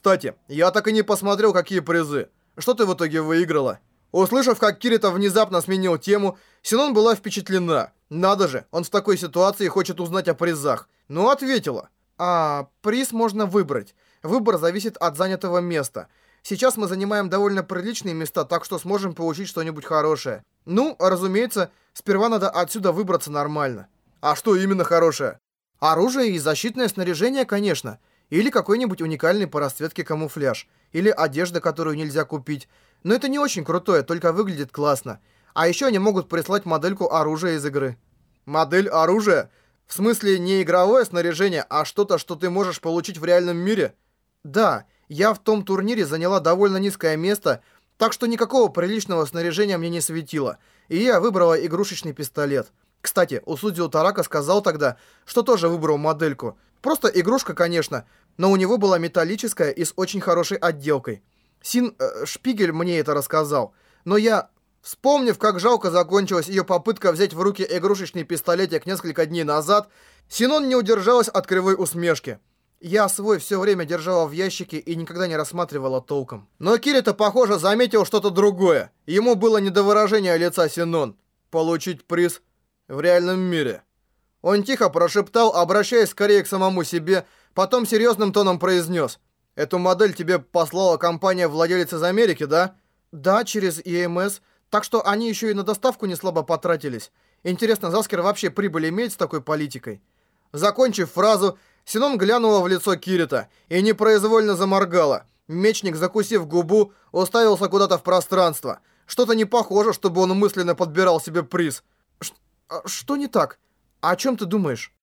Кстати, я так и не посмотрел, какие призы. Что ты в итоге выиграла? Услышав, как Кирита внезапно сменил тему, Синон была впечатлена. Надо же, он в такой ситуации хочет узнать о призах. Ну, ответила. А, приз можно выбрать. Выбор зависит от занятого места. Сейчас мы занимаем довольно приличные места, так что сможем получить что-нибудь хорошее. Ну, разумеется, сперва надо отсюда выбраться нормально. А что именно хорошее? Оружие и защитное снаряжение, конечно. Или какой-нибудь уникальный по расцветке камуфляж. Или одежда, которую нельзя купить. Но это не очень крутое, только выглядит классно. А еще они могут прислать модельку оружия из игры. Модель оружия? В смысле не игровое снаряжение, а что-то, что ты можешь получить в реальном мире? Да, я в том турнире заняла довольно низкое место, так что никакого приличного снаряжения мне не светило. И я выбрала игрушечный пистолет. Кстати, у Судзио Тарака сказал тогда, что тоже выбрал модельку. Просто игрушка, конечно, но у него была металлическая и с очень хорошей отделкой. Син э, Шпигель мне это рассказал. Но я, вспомнив, как жалко закончилась ее попытка взять в руки игрушечный пистолетик несколько дней назад, Синон не удержалась от кривой усмешки. Я свой все время держала в ящике и никогда не рассматривала толком. Но Кирита, похоже, заметил что-то другое. Ему было не до выражения лица Синон. Получить приз в реальном мире. Он тихо прошептал, обращаясь скорее к самому себе, потом серьезным тоном произнес. «Эту модель тебе послала компания-владелец из Америки, да?» «Да, через ЕМС. Так что они еще и на доставку не слабо потратились. Интересно, Заскер вообще прибыль имеет с такой политикой?» Закончив фразу, Синон глянула в лицо Кирита и непроизвольно заморгала. Мечник, закусив губу, уставился куда-то в пространство. Что-то не похоже, чтобы он мысленно подбирал себе приз. А что не так? О чем ты думаешь?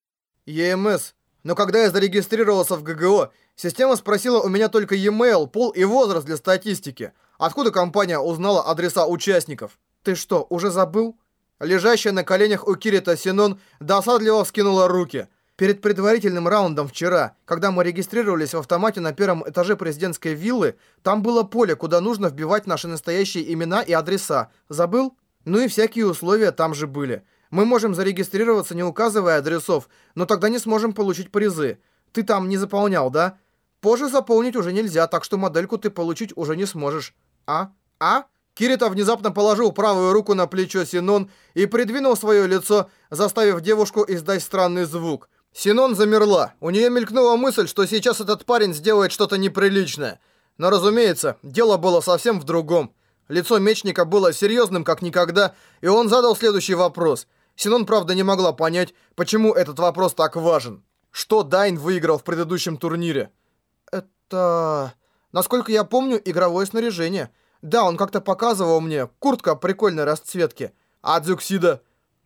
ЕМС. Но когда я зарегистрировался в ГГО, система спросила у меня только e-mail, пол и возраст для статистики. Откуда компания узнала адреса участников? Ты что, уже забыл? Лежащая на коленях у Кирита Синон досадливо вскинула руки. Перед предварительным раундом вчера, когда мы регистрировались в автомате на первом этаже президентской виллы, там было поле, куда нужно вбивать наши настоящие имена и адреса. Забыл? Ну и всякие условия там же были. Мы можем зарегистрироваться, не указывая адресов, но тогда не сможем получить призы. Ты там не заполнял, да? Позже заполнить уже нельзя, так что модельку ты получить уже не сможешь. А? А? Кирита внезапно положил правую руку на плечо Синон и придвинул свое лицо, заставив девушку издать странный звук. Синон замерла. У нее мелькнула мысль, что сейчас этот парень сделает что-то неприличное. Но, разумеется, дело было совсем в другом. Лицо мечника было серьезным, как никогда, и он задал следующий вопрос – Синон, правда, не могла понять, почему этот вопрос так важен. Что Дайн выиграл в предыдущем турнире? Это... Насколько я помню, игровое снаряжение. Да, он как-то показывал мне. Куртка прикольной расцветки. А Дзюксида?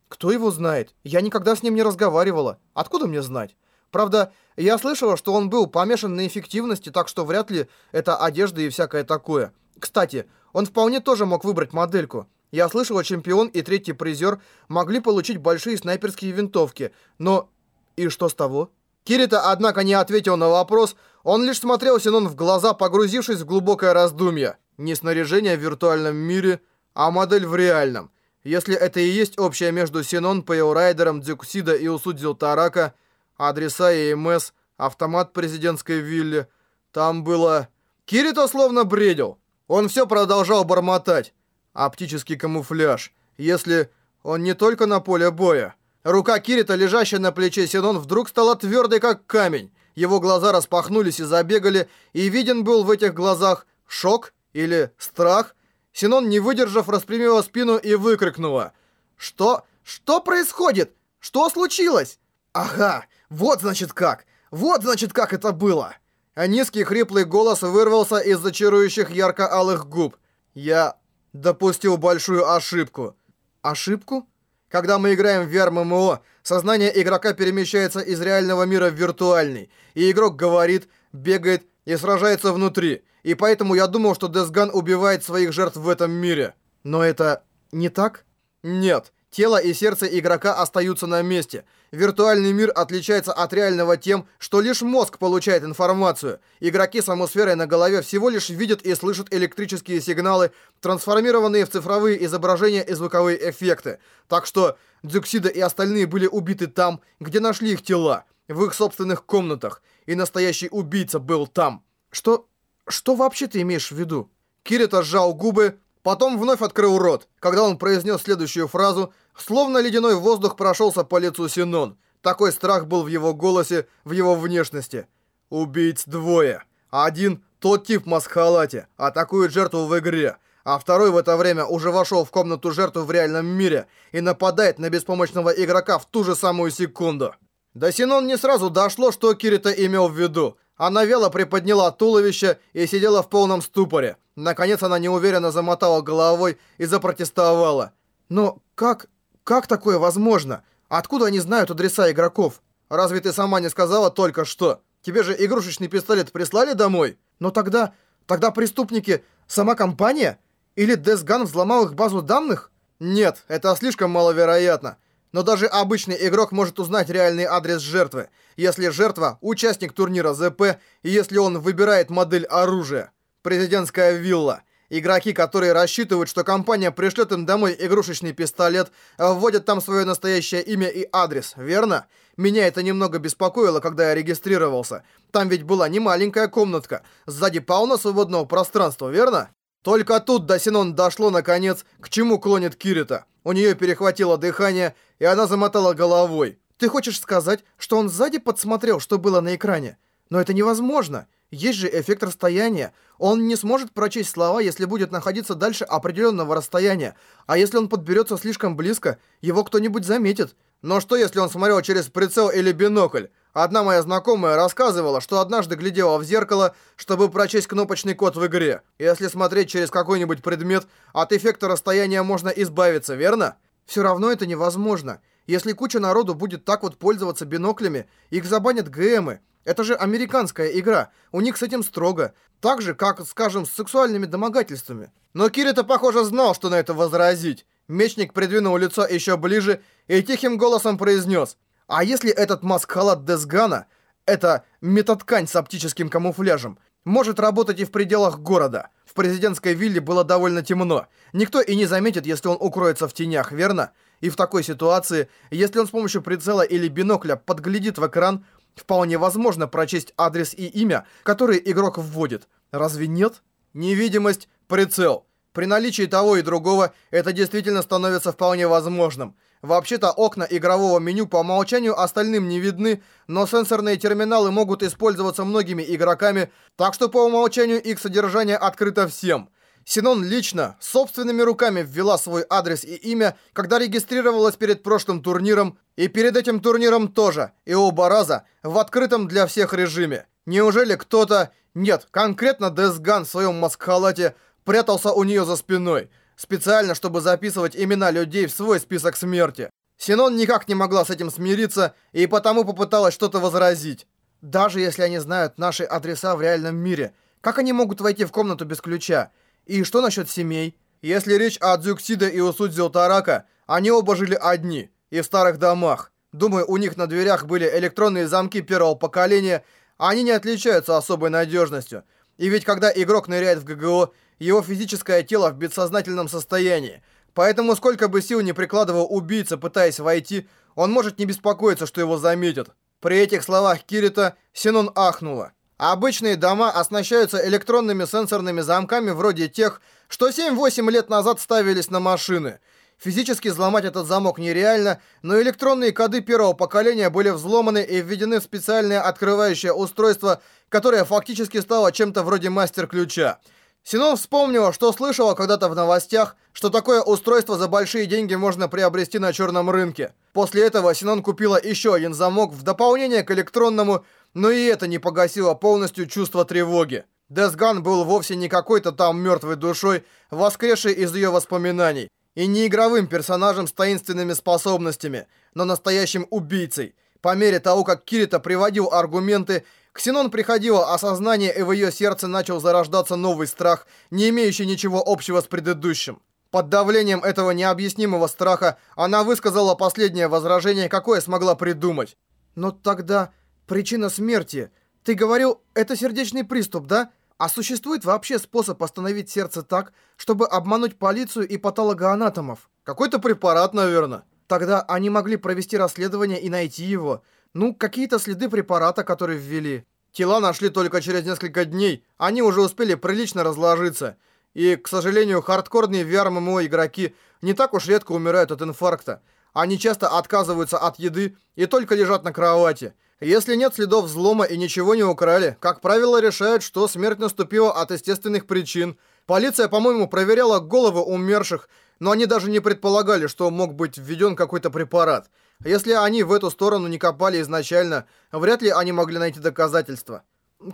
Кто его знает? Я никогда с ним не разговаривала. Откуда мне знать? Правда, я слышала, что он был помешан на эффективности, так что вряд ли это одежда и всякое такое. Кстати, он вполне тоже мог выбрать модельку. Я слышал, чемпион и третий призер могли получить большие снайперские винтовки, но... И что с того? Кирита, однако, не ответил на вопрос, он лишь смотрел Синон в глаза, погрузившись в глубокое раздумье. Не снаряжение в виртуальном мире, а модель в реальном. Если это и есть общее между Синон, Пейорайдером, Дзюксида и Усудзил Тарака, адреса и МС, автомат президентской виллы, там было... Кирита словно бредил. Он все продолжал бормотать. Оптический камуфляж. Если он не только на поле боя. Рука Кирита, лежащая на плече Синон, вдруг стала твердой, как камень. Его глаза распахнулись и забегали, и виден был в этих глазах шок или страх. Синон, не выдержав, распрямила спину и выкрикнула. «Что? Что происходит? Что случилось?» «Ага, вот значит как! Вот значит как это было!» А низкий хриплый голос вырвался из зачарующих ярко-алых губ. «Я допустил большую ошибку. Ошибку? Когда мы играем в VR-MMO, сознание игрока перемещается из реального мира в виртуальный, и игрок говорит, бегает и сражается внутри. И поэтому я думал, что Десган убивает своих жертв в этом мире. Но это не так? Нет. Тело и сердце игрока остаются на месте. Виртуальный мир отличается от реального тем, что лишь мозг получает информацию. Игроки с амосферой на голове всего лишь видят и слышат электрические сигналы, трансформированные в цифровые изображения и звуковые эффекты. Так что Дзюксида и остальные были убиты там, где нашли их тела, в их собственных комнатах. И настоящий убийца был там. Что... что вообще ты имеешь в виду? Кирита сжал губы, потом вновь открыл рот. Когда он произнес следующую фразу, словно ледяной воздух прошелся по лицу Синон. Такой страх был в его голосе, в его внешности. Убийц двое. Один — тот тип в масхалате, атакует жертву в игре, а второй в это время уже вошел в комнату жертвы в реальном мире и нападает на беспомощного игрока в ту же самую секунду. До Синон не сразу дошло, что Кирита имел в виду. Она вяло приподняла туловище и сидела в полном ступоре. Наконец она неуверенно замотала головой и запротестовала. «Но как... как такое возможно? Откуда они знают адреса игроков? Разве ты сама не сказала только что? Тебе же игрушечный пистолет прислали домой? Но тогда... тогда преступники... сама компания? Или Десган взломал их базу данных? Нет, это слишком маловероятно. Но даже обычный игрок может узнать реальный адрес жертвы, если жертва – участник турнира ЗП и если он выбирает модель оружия. Президентская вилла. Игроки, которые рассчитывают, что компания пришлет им домой игрушечный пистолет, вводят там свое настоящее имя и адрес, верно? Меня это немного беспокоило, когда я регистрировался. Там ведь была не маленькая комнатка. Сзади полно свободного пространства, верно? Только тут до Синон дошло, наконец, к чему клонит Кирита. У нее перехватило дыхание, и она замотала головой. «Ты хочешь сказать, что он сзади подсмотрел, что было на экране? Но это невозможно. Есть же эффект расстояния. Он не сможет прочесть слова, если будет находиться дальше определенного расстояния. А если он подберется слишком близко, его кто-нибудь заметит. Но что, если он смотрел через прицел или бинокль? Одна моя знакомая рассказывала, что однажды глядела в зеркало, чтобы прочесть кнопочный код в игре. Если смотреть через какой-нибудь предмет, от эффекта расстояния можно избавиться, верно? Все равно это невозможно. Если куча народу будет так вот пользоваться биноклями, их забанят ГМы. Это же американская игра, у них с этим строго. Так же, как, скажем, с сексуальными домогательствами. Но Кирита, похоже, знал, что на это возразить. Мечник придвинул лицо еще ближе и тихим голосом произнес – а если этот маск-халат Десгана, это метаткань с оптическим камуфляжем, может работать и в пределах города? В президентской вилле было довольно темно. Никто и не заметит, если он укроется в тенях, верно? И в такой ситуации, если он с помощью прицела или бинокля подглядит в экран, вполне возможно прочесть адрес и имя, которые игрок вводит. Разве нет? Невидимость, прицел. При наличии того и другого это действительно становится вполне возможным. Вообще-то окна игрового меню по умолчанию остальным не видны, но сенсорные терминалы могут использоваться многими игроками, так что по умолчанию их содержание открыто всем. Синон лично, собственными руками ввела свой адрес и имя, когда регистрировалась перед прошлым турниром, и перед этим турниром тоже, и оба раза в открытом для всех режиме. Неужели кто-то, нет, конкретно Десган в своем маскхалате, прятался у нее за спиной – специально, чтобы записывать имена людей в свой список смерти. Синон никак не могла с этим смириться и потому попыталась что-то возразить. Даже если они знают наши адреса в реальном мире, как они могут войти в комнату без ключа? И что насчет семей? Если речь о Дзюксиде и Усудзио Тарака, они оба жили одни и в старых домах. Думаю, у них на дверях были электронные замки первого поколения, они не отличаются особой надежностью. И ведь когда игрок ныряет в ГГО, его физическое тело в бессознательном состоянии. Поэтому сколько бы сил не прикладывал убийца, пытаясь войти, он может не беспокоиться, что его заметят. При этих словах Кирита Синон ахнула. Обычные дома оснащаются электронными сенсорными замками вроде тех, что 7-8 лет назад ставились на машины. Физически взломать этот замок нереально, но электронные коды первого поколения были взломаны и введены в специальное открывающее устройство, которое фактически стало чем-то вроде мастер-ключа. Синон вспомнила, что слышала когда-то в новостях, что такое устройство за большие деньги можно приобрести на черном рынке. После этого Синон купила еще один замок в дополнение к электронному, но и это не погасило полностью чувство тревоги. Десган был вовсе не какой-то там мертвой душой, воскресшей из ее воспоминаний, и не игровым персонажем с таинственными способностями, но настоящим убийцей. По мере того, как Кирита приводил аргументы, к Синон приходило осознание, и в ее сердце начал зарождаться новый страх, не имеющий ничего общего с предыдущим. Под давлением этого необъяснимого страха она высказала последнее возражение, какое смогла придумать. «Но тогда причина смерти. Ты говорил, это сердечный приступ, да? А существует вообще способ остановить сердце так, чтобы обмануть полицию и патологоанатомов? Какой-то препарат, наверное. Тогда они могли провести расследование и найти его. Ну, какие-то следы препарата, который ввели. Тела нашли только через несколько дней, они уже успели прилично разложиться. И, к сожалению, хардкорные VR-MMO игроки не так уж редко умирают от инфаркта. Они часто отказываются от еды и только лежат на кровати. Если нет следов взлома и ничего не украли, как правило, решают, что смерть наступила от естественных причин. Полиция, по-моему, проверяла головы умерших, но они даже не предполагали, что мог быть введен какой-то препарат. Если они в эту сторону не копали изначально, вряд ли они могли найти доказательства.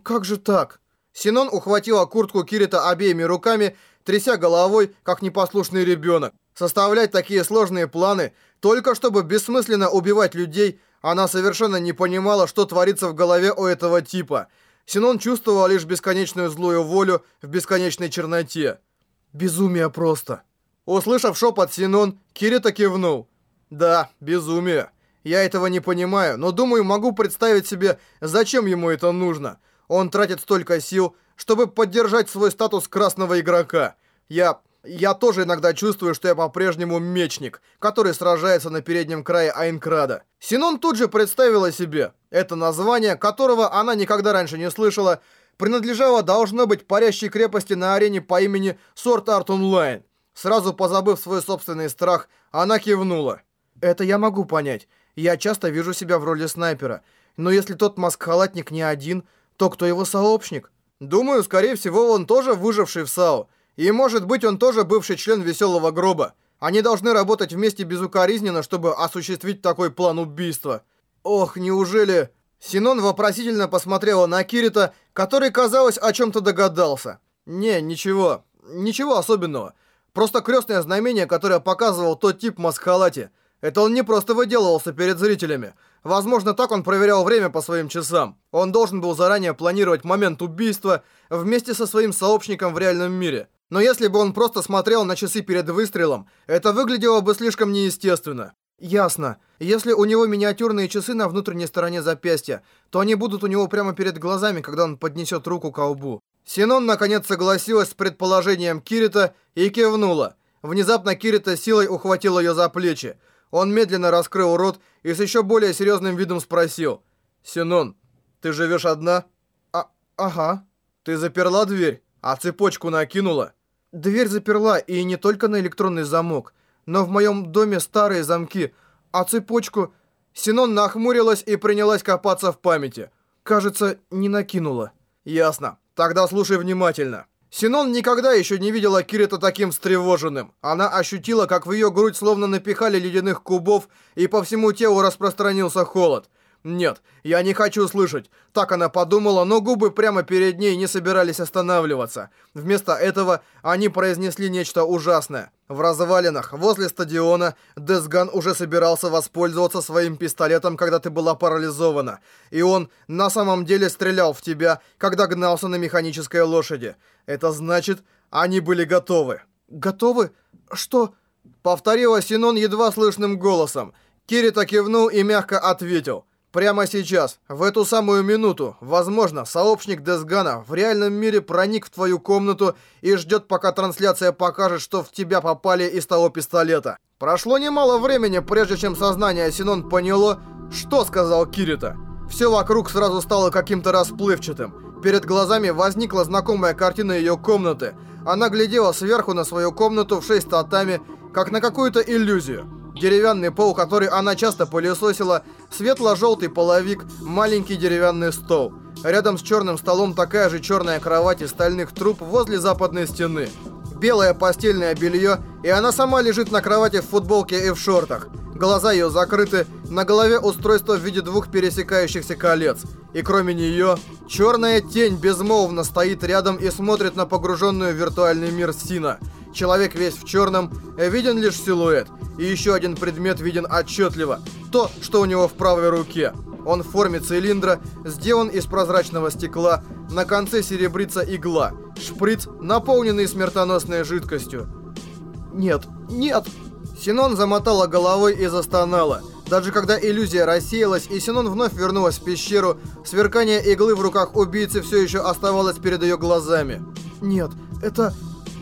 Как же так? Синон ухватила куртку Кирита обеими руками, тряся головой, как непослушный ребенок. Составлять такие сложные планы, только чтобы бессмысленно убивать людей, она совершенно не понимала, что творится в голове у этого типа. Синон чувствовала лишь бесконечную злую волю в бесконечной черноте. Безумие просто. Услышав шепот Синон, Кирита кивнул. Да, безумие. Я этого не понимаю, но думаю, могу представить себе, зачем ему это нужно. Он тратит столько сил, чтобы поддержать свой статус красного игрока. Я... Я тоже иногда чувствую, что я по-прежнему мечник, который сражается на переднем крае Айнкрада. Синон тут же представила себе. Это название, которого она никогда раньше не слышала, принадлежало, должно быть, парящей крепости на арене по имени Sword Art Online. Сразу позабыв свой собственный страх, она кивнула. Это я могу понять. Я часто вижу себя в роли снайпера. Но если тот маскхалатник не один, то кто его сообщник? Думаю, скорее всего, он тоже выживший в САУ. И может быть, он тоже бывший член Веселого Гроба. Они должны работать вместе безукоризненно, чтобы осуществить такой план убийства. Ох, неужели... Синон вопросительно посмотрела на Кирита, который, казалось, о чем-то догадался. Не, ничего. Ничего особенного. Просто крестное знамение, которое показывал тот тип в маскхалате. Это он не просто выделывался перед зрителями. Возможно, так он проверял время по своим часам. Он должен был заранее планировать момент убийства вместе со своим сообщником в реальном мире. Но если бы он просто смотрел на часы перед выстрелом, это выглядело бы слишком неестественно. Ясно. Если у него миниатюрные часы на внутренней стороне запястья, то они будут у него прямо перед глазами, когда он поднесет руку к лбу. Синон наконец согласилась с предположением Кирита и кивнула. Внезапно Кирита силой ухватил ее за плечи. Он медленно раскрыл рот и с еще более серьезным видом спросил. «Синон, ты живешь одна?» «А, ага». «Ты заперла дверь, а цепочку накинула?» «Дверь заперла, и не только на электронный замок, но в моем доме старые замки, а цепочку...» Синон нахмурилась и принялась копаться в памяти. Кажется, не накинула. «Ясно. Тогда слушай внимательно». Синон никогда еще не видела Кирита таким встревоженным. Она ощутила, как в ее грудь словно напихали ледяных кубов, и по всему телу распространился холод. «Нет, я не хочу слышать». Так она подумала, но губы прямо перед ней не собирались останавливаться. Вместо этого они произнесли нечто ужасное. В развалинах, возле стадиона, Десган уже собирался воспользоваться своим пистолетом, когда ты была парализована. И он на самом деле стрелял в тебя, когда гнался на механической лошади. Это значит, они были готовы. «Готовы? Что?» Повторила Синон едва слышным голосом. Кирита кивнул и мягко ответил. Прямо сейчас, в эту самую минуту, возможно, сообщник Десгана в реальном мире проник в твою комнату и ждет, пока трансляция покажет, что в тебя попали из того пистолета. Прошло немало времени, прежде чем сознание Синон поняло, что сказал Кирита. Все вокруг сразу стало каким-то расплывчатым. Перед глазами возникла знакомая картина ее комнаты. Она глядела сверху на свою комнату в шесть татами, как на какую-то иллюзию. Деревянный пол, который она часто пылесосила, светло-желтый половик, маленький деревянный стол. Рядом с черным столом такая же черная кровать из стальных труб возле западной стены. Белое постельное белье, и она сама лежит на кровати в футболке и в шортах. Глаза ее закрыты, на голове устройство в виде двух пересекающихся колец. И кроме нее, черная тень безмолвно стоит рядом и смотрит на погруженную в виртуальный мир Сина. Человек весь в черном, виден лишь силуэт. И еще один предмет виден отчетливо. То, что у него в правой руке. Он в форме цилиндра, сделан из прозрачного стекла, на конце серебрится игла. Шприц, наполненный смертоносной жидкостью. «Нет, нет!» Синон замотала головой и застонала. Даже когда иллюзия рассеялась и Синон вновь вернулась в пещеру, сверкание иглы в руках убийцы все еще оставалось перед ее глазами. «Нет, это...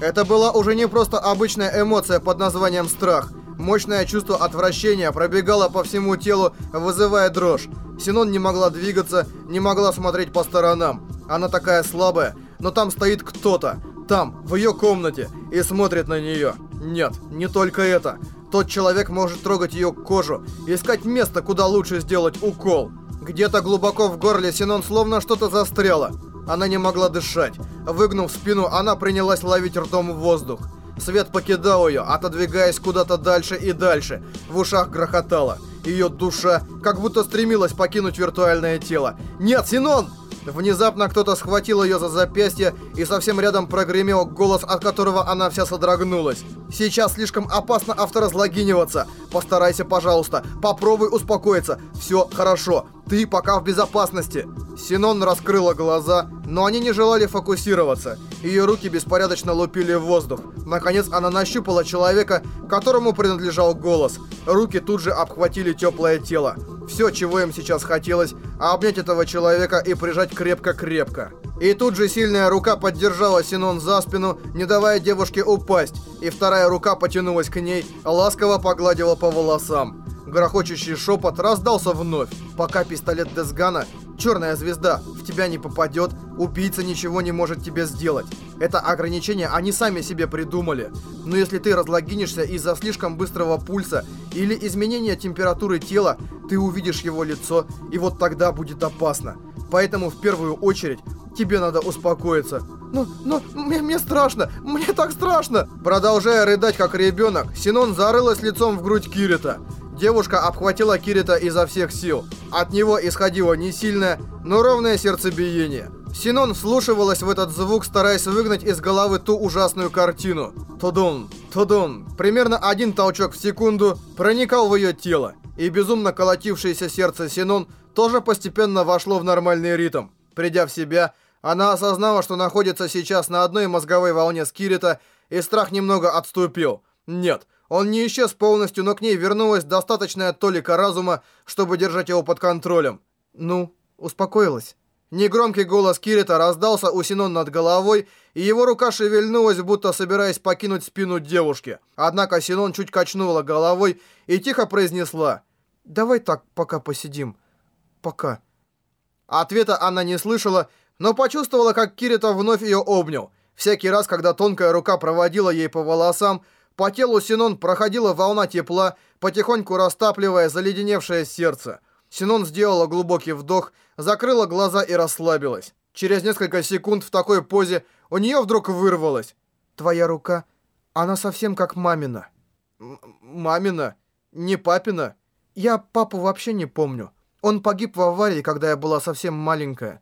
Это была уже не просто обычная эмоция под названием страх. Мощное чувство отвращения пробегало по всему телу, вызывая дрожь. Синон не могла двигаться, не могла смотреть по сторонам. Она такая слабая, но там стоит кто-то. Там, в ее комнате, и смотрит на нее. Нет, не только это. Тот человек может трогать ее кожу, искать место, куда лучше сделать укол. Где-то глубоко в горле Синон словно что-то застряло. Она не могла дышать. Выгнув спину, она принялась ловить ртом воздух. Свет покидал ее, отодвигаясь куда-то дальше и дальше. В ушах грохотало. Ее душа как будто стремилась покинуть виртуальное тело. «Нет, Синон!» Внезапно кто-то схватил ее за запястье, и совсем рядом прогремел голос, от которого она вся содрогнулась. «Сейчас слишком опасно авторазлогиниваться. Постарайся, пожалуйста. Попробуй успокоиться. Все хорошо. Ты пока в безопасности». Синон раскрыла глаза, но они не желали фокусироваться. Ее руки беспорядочно лупили в воздух. Наконец она нащупала человека, которому принадлежал голос. Руки тут же обхватили теплое тело. Все, чего им сейчас хотелось, обнять этого человека и прижать крепко-крепко. И тут же сильная рука поддержала Синон за спину, не давая девушке упасть, и вторая рука потянулась к ней, ласково погладила по волосам. Грохочущий шепот раздался вновь. Пока пистолет Десгана, черная звезда, в тебя не попадет, убийца ничего не может тебе сделать. Это ограничение они сами себе придумали. Но если ты разлогинишься из-за слишком быстрого пульса или изменения температуры тела, ты увидишь его лицо, и вот тогда будет опасно. Поэтому в первую очередь тебе надо успокоиться. Ну, ну, мне, мне страшно, мне так страшно. Продолжая рыдать как ребенок, Синон зарылась лицом в грудь Кирита. Девушка обхватила Кирита изо всех сил. От него исходило не сильное, но ровное сердцебиение. Синон вслушивалась в этот звук, стараясь выгнать из головы ту ужасную картину. Тодун, тодун. Примерно один толчок в секунду проникал в ее тело, и безумно колотившееся сердце Синон тоже постепенно вошло в нормальный ритм. Придя в себя, она осознала, что находится сейчас на одной мозговой волне с Кирита, и страх немного отступил. Нет, он не исчез полностью, но к ней вернулась достаточная толика разума, чтобы держать его под контролем. Ну, успокоилась. Негромкий голос Кирита раздался у Синон над головой, и его рука шевельнулась, будто собираясь покинуть спину девушки. Однако Синон чуть качнула головой и тихо произнесла «Давай так пока посидим. Пока». Ответа она не слышала, но почувствовала, как Кирита вновь ее обнял. Всякий раз, когда тонкая рука проводила ей по волосам, по телу Синон проходила волна тепла, потихоньку растапливая заледеневшее сердце. Синон сделала глубокий вдох, закрыла глаза и расслабилась. Через несколько секунд в такой позе у нее вдруг вырвалось. «Твоя рука, она совсем как мамина». М «Мамина? Не папина? Я папу вообще не помню. Он погиб в аварии, когда я была совсем маленькая».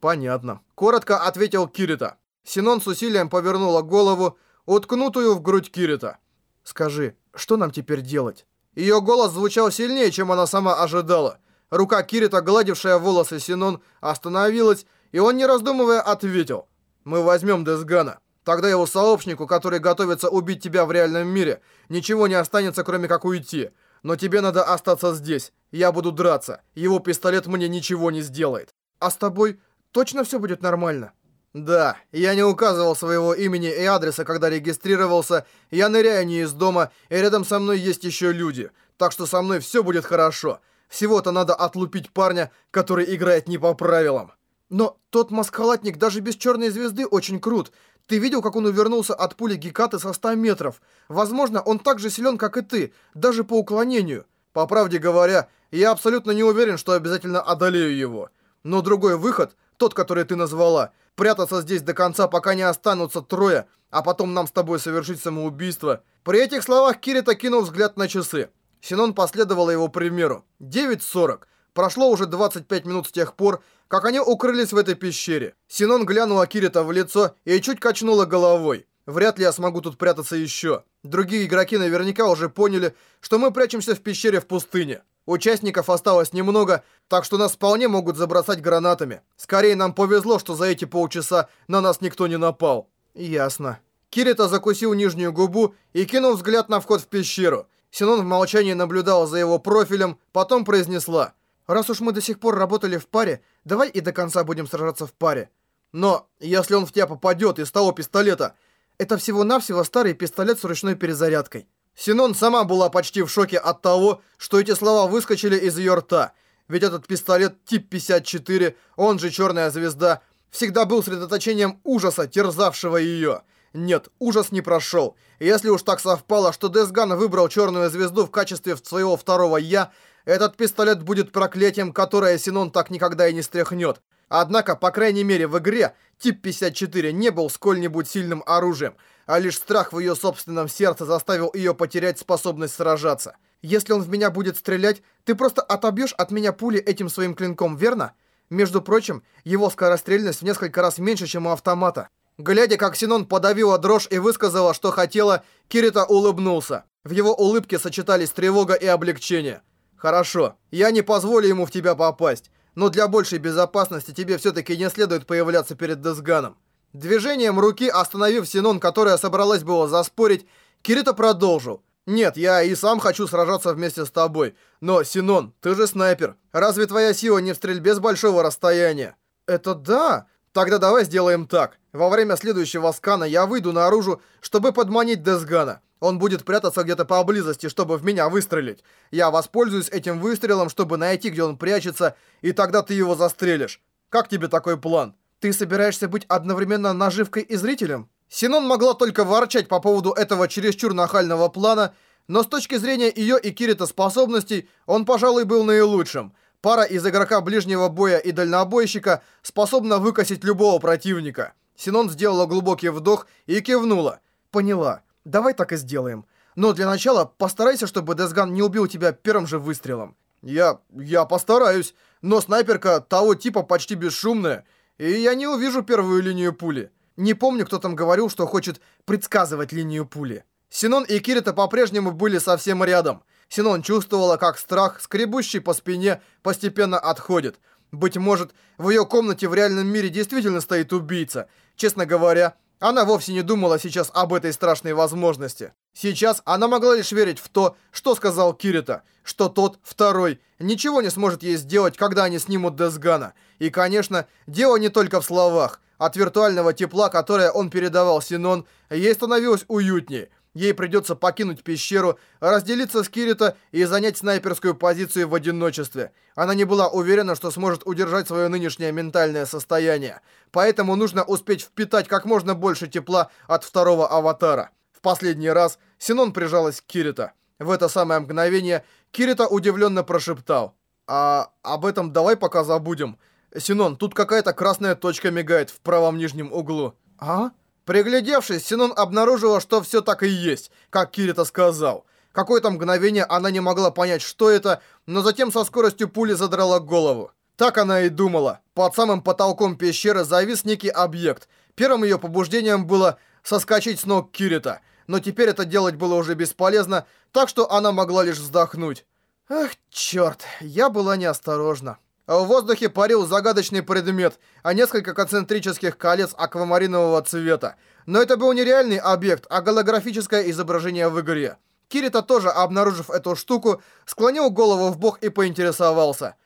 «Понятно», — коротко ответил Кирита. Синон с усилием повернула голову, уткнутую в грудь Кирита. «Скажи, что нам теперь делать?» Ее голос звучал сильнее, чем она сама ожидала. Рука Кирита, гладившая волосы Синон, остановилась, и он, не раздумывая, ответил. «Мы возьмем Десгана. Тогда его сообщнику, который готовится убить тебя в реальном мире, ничего не останется, кроме как уйти. Но тебе надо остаться здесь. Я буду драться. Его пистолет мне ничего не сделает. А с тобой точно все будет нормально?» Да, я не указывал своего имени и адреса, когда регистрировался. Я ныряю не из дома, и рядом со мной есть еще люди. Так что со мной все будет хорошо. Всего-то надо отлупить парня, который играет не по правилам. Но тот маскалатник даже без черной звезды очень крут. Ты видел, как он увернулся от пули Гекаты со 100 метров? Возможно, он так же силен, как и ты, даже по уклонению. По правде говоря, я абсолютно не уверен, что обязательно одолею его. Но другой выход, тот, который ты назвала – прятаться здесь до конца, пока не останутся трое, а потом нам с тобой совершить самоубийство». При этих словах Кирита кинул взгляд на часы. Синон последовала его примеру. 9.40. Прошло уже 25 минут с тех пор, как они укрылись в этой пещере. Синон глянула Кирита в лицо и чуть качнула головой. Вряд ли я смогу тут прятаться еще. Другие игроки наверняка уже поняли, что мы прячемся в пещере в пустыне. Участников осталось немного, так что нас вполне могут забросать гранатами. Скорее нам повезло, что за эти полчаса на нас никто не напал. Ясно. Кирита закусил нижнюю губу и кинул взгляд на вход в пещеру. Синон в молчании наблюдал за его профилем, потом произнесла. «Раз уж мы до сих пор работали в паре, давай и до конца будем сражаться в паре. Но если он в тебя попадет из того пистолета, это всего-навсего старый пистолет с ручной перезарядкой. Синон сама была почти в шоке от того, что эти слова выскочили из ее рта. Ведь этот пистолет тип 54, он же Черная Звезда, всегда был средоточением ужаса, терзавшего ее. Нет, ужас не прошел. Если уж так совпало, что Десган выбрал Черную Звезду в качестве своего второго «я», этот пистолет будет проклятием, которое Синон так никогда и не стряхнет. Однако, по крайней мере, в игре тип 54 не был сколь-нибудь сильным оружием, а лишь страх в ее собственном сердце заставил ее потерять способность сражаться. Если он в меня будет стрелять, ты просто отобьешь от меня пули этим своим клинком, верно? Между прочим, его скорострельность в несколько раз меньше, чем у автомата. Глядя, как Синон подавила дрожь и высказала, что хотела, Кирита улыбнулся. В его улыбке сочетались тревога и облегчение. «Хорошо, я не позволю ему в тебя попасть, но для большей безопасности тебе все-таки не следует появляться перед Десганом». Движением руки, остановив Синон, которая собралась было заспорить, Кирита продолжил. «Нет, я и сам хочу сражаться вместе с тобой. Но, Синон, ты же снайпер. Разве твоя сила не в стрельбе с большого расстояния?» «Это да. Тогда давай сделаем так. Во время следующего скана я выйду наружу, чтобы подманить Десгана. Он будет прятаться где-то поблизости, чтобы в меня выстрелить. Я воспользуюсь этим выстрелом, чтобы найти, где он прячется, и тогда ты его застрелишь. Как тебе такой план? Ты собираешься быть одновременно наживкой и зрителем?» Синон могла только ворчать по поводу этого чересчур нахального плана, но с точки зрения ее и Кирита способностей, он, пожалуй, был наилучшим. Пара из игрока ближнего боя и дальнобойщика способна выкосить любого противника. Синон сделала глубокий вдох и кивнула. «Поняла. Давай так и сделаем. Но для начала постарайся, чтобы Десган не убил тебя первым же выстрелом». «Я... я постараюсь, но снайперка того типа почти бесшумная, и я не увижу первую линию пули». Не помню, кто там говорил, что хочет предсказывать линию пули. Синон и Кирита по-прежнему были совсем рядом. Синон чувствовала, как страх, скребущий по спине, постепенно отходит. Быть может, в ее комнате в реальном мире действительно стоит убийца. Честно говоря, она вовсе не думала сейчас об этой страшной возможности. Сейчас она могла лишь верить в то, что сказал Кирита, что тот, второй, ничего не сможет ей сделать, когда они снимут Десгана. И, конечно, дело не только в словах. От виртуального тепла, которое он передавал Синон, ей становилось уютнее. Ей придется покинуть пещеру, разделиться с Кирита и занять снайперскую позицию в одиночестве. Она не была уверена, что сможет удержать свое нынешнее ментальное состояние. Поэтому нужно успеть впитать как можно больше тепла от второго аватара. В последний раз Синон прижалась к Кирита. В это самое мгновение Кирита удивленно прошептал. «А об этом давай пока забудем». «Синон, тут какая-то красная точка мигает в правом нижнем углу». «А?» Приглядевшись, Синон обнаружила, что все так и есть, как Кирита сказал. Какое-то мгновение она не могла понять, что это, но затем со скоростью пули задрала голову. Так она и думала. Под самым потолком пещеры завис некий объект. Первым ее побуждением было соскочить с ног Кирита, но теперь это делать было уже бесполезно, так что она могла лишь вздохнуть. Ах, черт, я была неосторожна. В воздухе парил загадочный предмет, а несколько концентрических колец аквамаринового цвета. Но это был не реальный объект, а голографическое изображение в игре. Кирита тоже, обнаружив эту штуку, склонил голову в бок и поинтересовался.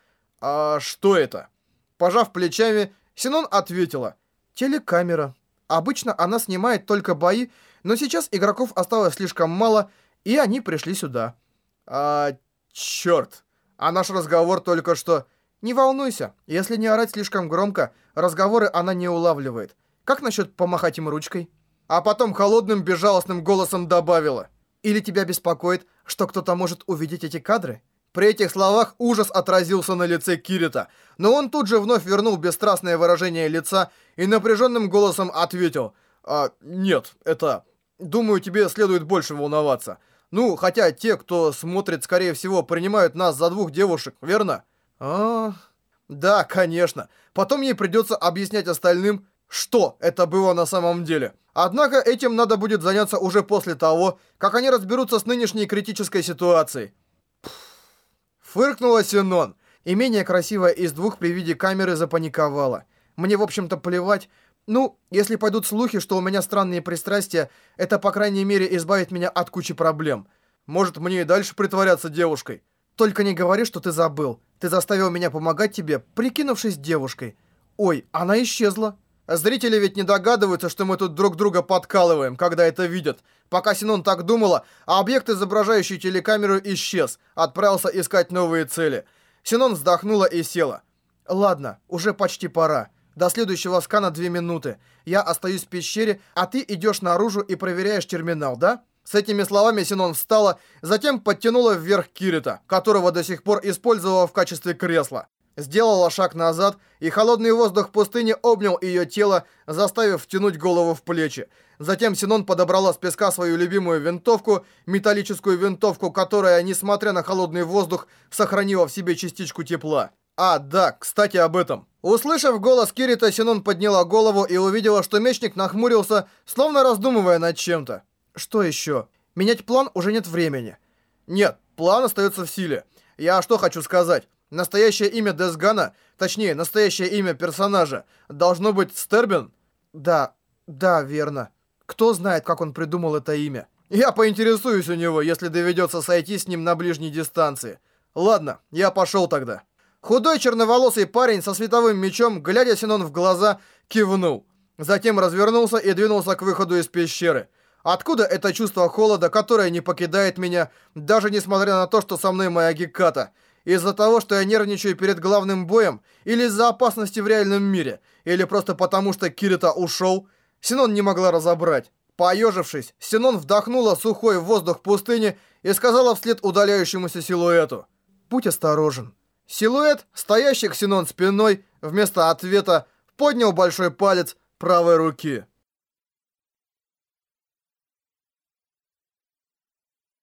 «А что это?» Пожав плечами, Синон ответила. «Телекамера. Обычно она снимает только бои, но сейчас игроков осталось слишком мало, и они пришли сюда». «А, черт. А наш разговор только что...» Не волнуйся, если не орать слишком громко, разговоры она не улавливает. Как насчет помахать им ручкой? А потом холодным безжалостным голосом добавила. Или тебя беспокоит, что кто-то может увидеть эти кадры? При этих словах ужас отразился на лице Кирита, но он тут же вновь вернул бесстрастное выражение лица и напряженным голосом ответил. «А, нет, это... Думаю, тебе следует больше волноваться. Ну, хотя те, кто смотрит, скорее всего, принимают нас за двух девушек, верно?» А, да, конечно. Потом ей придется объяснять остальным, что это было на самом деле. Однако этим надо будет заняться уже после того, как они разберутся с нынешней критической ситуацией. Фыркнула Синон, и менее красивая из двух при виде камеры запаниковала. Мне, в общем-то, плевать. Ну, если пойдут слухи, что у меня странные пристрастия, это, по крайней мере, избавит меня от кучи проблем. Может, мне и дальше притворяться девушкой. Только не говори, что ты забыл. Ты заставил меня помогать тебе, прикинувшись девушкой. Ой, она исчезла. Зрители ведь не догадываются, что мы тут друг друга подкалываем, когда это видят. Пока Синон так думала, а объект, изображающий телекамеру, исчез, отправился искать новые цели. Синон вздохнула и села. «Ладно, уже почти пора. До следующего скана две минуты. Я остаюсь в пещере, а ты идешь наружу и проверяешь терминал, да?» С этими словами Синон встала, затем подтянула вверх Кирита, которого до сих пор использовала в качестве кресла. Сделала шаг назад, и холодный воздух пустыни обнял ее тело, заставив втянуть голову в плечи. Затем Синон подобрала с песка свою любимую винтовку, металлическую винтовку, которая, несмотря на холодный воздух, сохранила в себе частичку тепла. А, да, кстати об этом. Услышав голос Кирита, Синон подняла голову и увидела, что мечник нахмурился, словно раздумывая над чем-то. Что еще? Менять план уже нет времени. Нет, план остается в силе. Я что хочу сказать? Настоящее имя Десгана, точнее, настоящее имя персонажа, должно быть Стербин? Да, да, верно. Кто знает, как он придумал это имя? Я поинтересуюсь у него, если доведется сойти с ним на ближней дистанции. Ладно, я пошел тогда. Худой черноволосый парень со световым мечом, глядя Синон в глаза, кивнул. Затем развернулся и двинулся к выходу из пещеры. Откуда это чувство холода, которое не покидает меня, даже несмотря на то, что со мной моя Геката? Из-за того, что я нервничаю перед главным боем? Или из-за опасности в реальном мире? Или просто потому, что Кирита ушел? Синон не могла разобрать. Поежившись, Синон вдохнула сухой воздух пустыни и сказала вслед удаляющемуся силуэту. «Будь осторожен». Силуэт, стоящий к Синон спиной, вместо ответа, поднял большой палец правой руки.